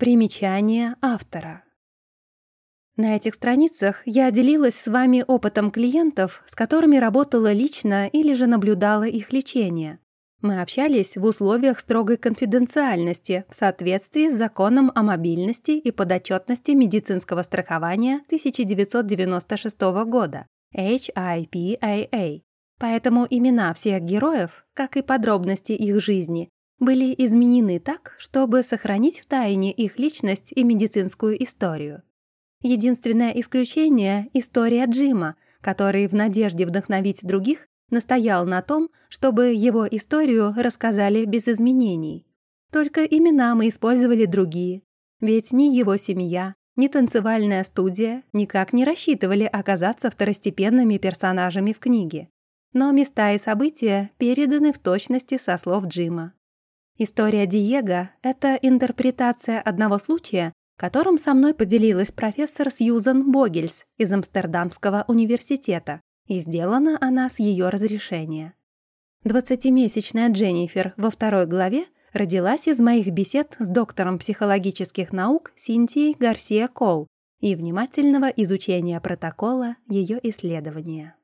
Примечание автора. На этих страницах я делилась с вами опытом клиентов, с которыми работала лично или же наблюдала их лечение. Мы общались в условиях строгой конфиденциальности в соответствии с законом о мобильности и подотчетности медицинского страхования 1996 года HIPAA. Поэтому имена всех героев, как и подробности их жизни, были изменены так, чтобы сохранить в тайне их личность и медицинскую историю. Единственное исключение — история Джима, который в надежде вдохновить других настоял на том, чтобы его историю рассказали без изменений. Только имена мы использовали другие, ведь ни его семья, ни танцевальная студия никак не рассчитывали оказаться второстепенными персонажами в книге. Но места и события переданы в точности со слов Джима. История Диего — это интерпретация одного случая, которым со мной поделилась профессор Сьюзан Богельс из Амстердамского университета, и сделана она с ее разрешения. Двадцатимесячная Дженнифер во второй главе родилась из моих бесед с доктором психологических наук Синтией Гарсия Кол и внимательного изучения протокола ее исследования.